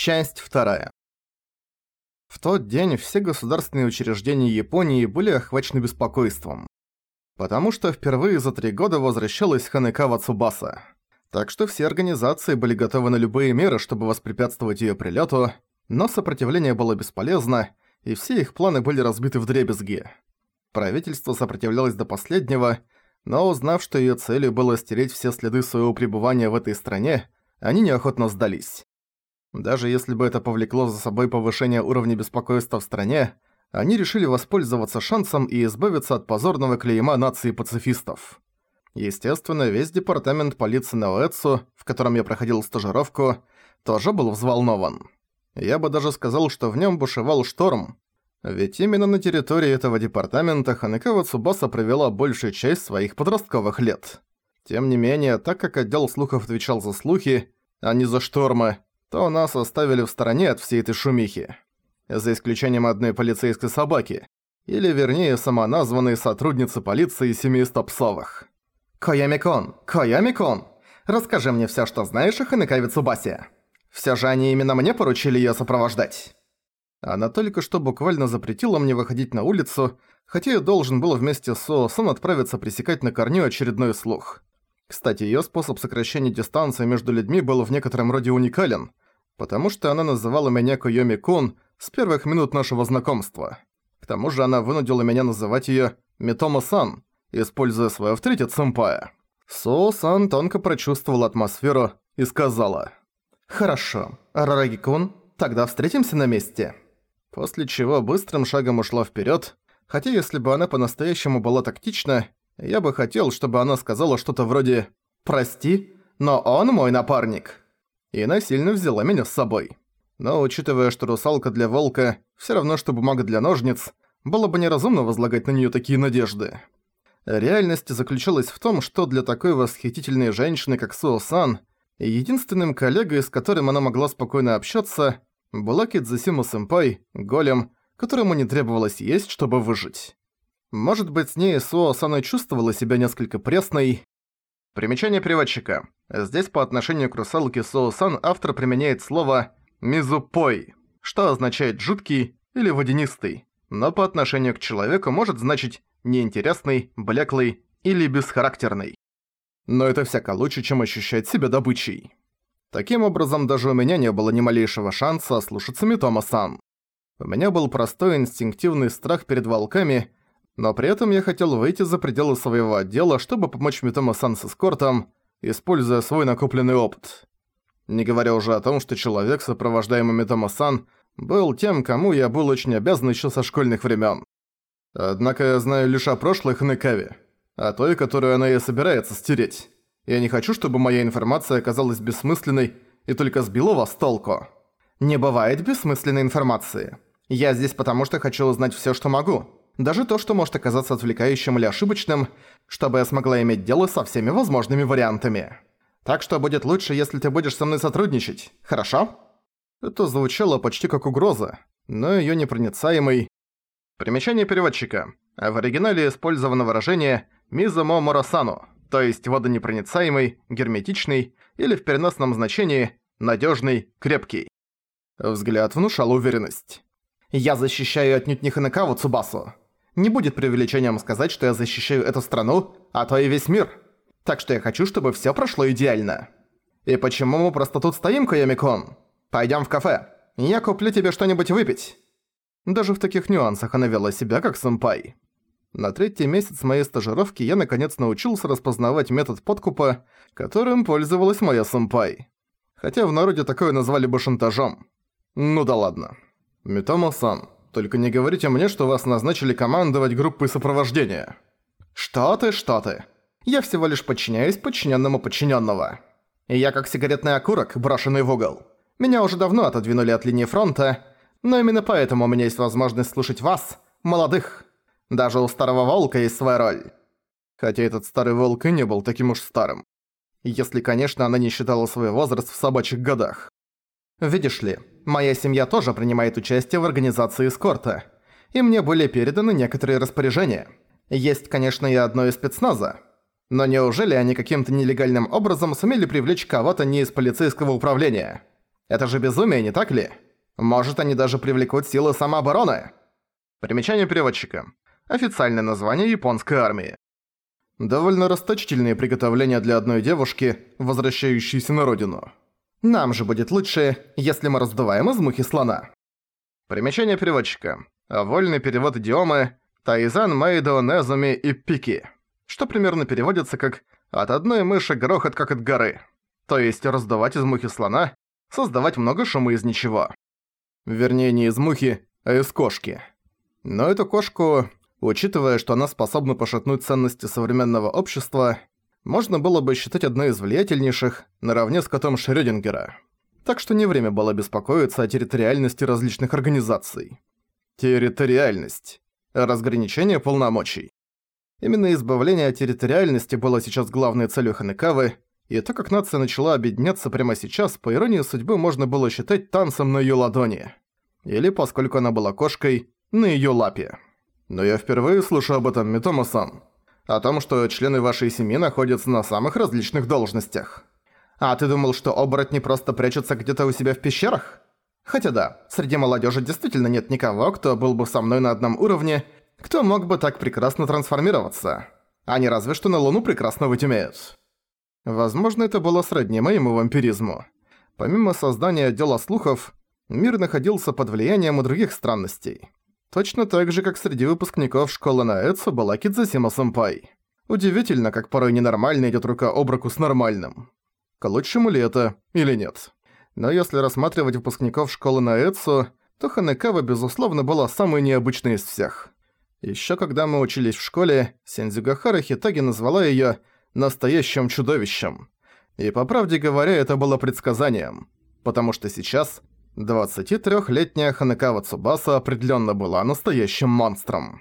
Часть вторая. В тот день все государственные учреждения Японии были охвачены беспокойством. Потому что впервые за три года возвращалась Ханекава Цубаса. Так что все организации были готовы на любые меры, чтобы воспрепятствовать её прилёту, но сопротивление было бесполезно, и все их планы были разбиты вдребезги. Правительство сопротивлялось до последнего, но узнав, что её целью было стереть все следы своего пребывания в этой стране, они неохотно сдались. Даже если бы это повлекло за собой повышение уровня беспокойства в стране, они решили воспользоваться шансом и избавиться от позорного клейма нации пацифистов. Естественно, весь департамент полиции Наоэцу, в котором я проходил стажировку, тоже был взволнован. Я бы даже сказал, что в нем бушевал шторм, ведь именно на территории этого департамента Ханекава Цубаса провела большую часть своих подростковых лет. Тем не менее, так как отдел слухов отвечал за слухи, а не за штормы, то нас оставили в стороне от всей этой шумихи. За исключением одной полицейской собаки, или вернее самоназванной сотрудницы полиции семейства Псовых. «Коямикон! Коямикон! Расскажи мне всё, что знаешь о Ханекаве Цубасе. Всё же они именно мне поручили её сопровождать». Она только что буквально запретила мне выходить на улицу, хотя я должен был вместе с Соосон отправиться пресекать на корню очередной слух. Кстати, её способ сокращения дистанции между людьми был в некотором роде уникален, потому что она называла меня Койоми-кун с первых минут нашего знакомства. К тому же она вынудила меня называть её Митомо-сан, используя свой авторитет сэмпая. Со-сан тонко прочувствовала атмосферу и сказала «Хорошо, Арараги-кун, тогда встретимся на месте». После чего быстрым шагом ушла вперёд, хотя если бы она по-настоящему была тактична, я бы хотел, чтобы она сказала что-то вроде «Прости, но он мой напарник» и насильно взяла меня с собой. Но учитывая, что русалка для волка все равно, что бумага для ножниц, было бы неразумно возлагать на нее такие надежды. Реальность заключалась в том, что для такой восхитительной женщины, как Суо-сан, единственным коллегой, с которым она могла спокойно общаться, была Кидзусима-сэмпай, голем, которому не требовалось есть, чтобы выжить. Может быть, с ней Суо-сан и чувствовала себя несколько пресной, Примечание переводчика. Здесь по отношению к русалке Соусан автор применяет слово «мизупой», что означает «жуткий» или «водянистый», но по отношению к человеку может значить «неинтересный», «блеклый» или «бесхарактерный». Но это всяко лучше, чем ощущать себя добычей. Таким образом, даже у меня не было ни малейшего шанса ослушаться Митома-сан. У меня был простой инстинктивный страх перед волками, но при этом я хотел выйти за пределы своего отдела, чтобы помочь Митома-сан с эскортом, используя свой накопленный опыт. Не говоря уже о том, что человек, сопровождаемый Митома-сан, был тем, кому я был очень обязан еще со школьных времен. Однако я знаю лишь о прошлой Ханекаве, о той, которую она и собирается стереть. Я не хочу, чтобы моя информация оказалась бессмысленной и только сбила вас толку. Не бывает бессмысленной информации. Я здесь потому, что хочу узнать все, что могу даже то, что может оказаться отвлекающим или ошибочным, чтобы я смогла иметь дело со всеми возможными вариантами. Так что будет лучше, если ты будешь со мной сотрудничать, хорошо?» Это звучало почти как угроза, но её непроницаемый... Примечание переводчика. В оригинале использовано выражение «мизамо моросану», то есть водонепроницаемый, герметичный или в переносном значении «надёжный, крепкий». Взгляд внушал уверенность. «Я защищаю отнюдь не Ханекаву Цубасу. Не будет преувеличением сказать, что я защищаю эту страну, а то и весь мир. Так что я хочу, чтобы всё прошло идеально. И почему мы просто тут стоим, Коямикон? Пойдём в кафе. Я куплю тебе что-нибудь выпить». Даже в таких нюансах она вела себя как сэмпай. На третий месяц моей стажировки я наконец научился распознавать метод подкупа, которым пользовалась моя сэмпай. Хотя в народе такое назвали бы шантажом. Ну да ладно. Митомо-сан, только не говорите мне, что вас назначили командовать группой сопровождения. Что ты, что ты? Я всего лишь подчиняюсь подчиненному подчиненного. И я как сигаретный окурок, брошенный в угол. Меня уже давно отодвинули от линии фронта, но именно поэтому у меня есть возможность слушать вас, молодых. Даже у старого волка есть своя роль. Хотя этот старый волк и не был таким уж старым. Если, конечно, она не считала свой возраст в собачьих годах. Видишь ли, моя семья тоже принимает участие в организации эскорта, и мне были переданы некоторые распоряжения. Есть, конечно, и одно из спецназа. Но неужели они каким-то нелегальным образом сумели привлечь кого-то не из полицейского управления? Это же безумие, не так ли? Может, они даже привлекут силы самообороны? Примечание переводчика. Официальное название японской армии. Довольно расточительные приготовления для одной девушки, возвращающейся на родину. Нам же будет лучше, если мы раздуваем из мухи слона. Примечание переводчика. Вольный перевод идиомы «Тайзан Мэйдо Незуми и Пики», что примерно переводится как «от одной мыши грохот как от горы», то есть раздувать из мухи слона, создавать много шума из ничего. Вернее, не из мухи, а из кошки. Но эту кошку Учитывая, что она способна пошатнуть ценности современного общества, можно было бы считать одной из влиятельнейших, наравне с котом Шрёдингера. Так что не время было беспокоиться о территориальности различных организаций. Территориальность. Разграничение полномочий. Именно избавление от территориальности было сейчас главной целью Ханекавы, и то, как нация начала объединяться прямо сейчас, по иронии судьбы можно было считать танцем на её ладони. Или, поскольку она была кошкой, на её лапе. Но я впервые слышу об этом, Митомо-сан. О том, что члены вашей семьи находятся на самых различных должностях. А ты думал, что оборотни просто прячутся где-то у себя в пещерах? Хотя да, среди молодежи действительно нет никого, кто был бы со мной на одном уровне, кто мог бы так прекрасно трансформироваться. Они разве что на Луну прекрасно быть. Возможно, это было сродни моему вампиризму. Помимо создания отдела слухов, мир находился под влиянием и других странностей. Точно так же, как среди выпускников школы на Эцу была Кидзасима-сэмпай. Удивительно, как порой ненормально идёт рука об руку с нормальным. К лучшему ли это или нет? Но если рассматривать выпускников школы на Эцу, то Ханекава, безусловно, была самой необычной из всех. Ещё когда мы учились в школе, Сензюгахара Хитаги назвала её «настоящим чудовищем». И по правде говоря, это было предсказанием. Потому что сейчас 23-летняя Ханекава Цубаса определенно была настоящим монстром.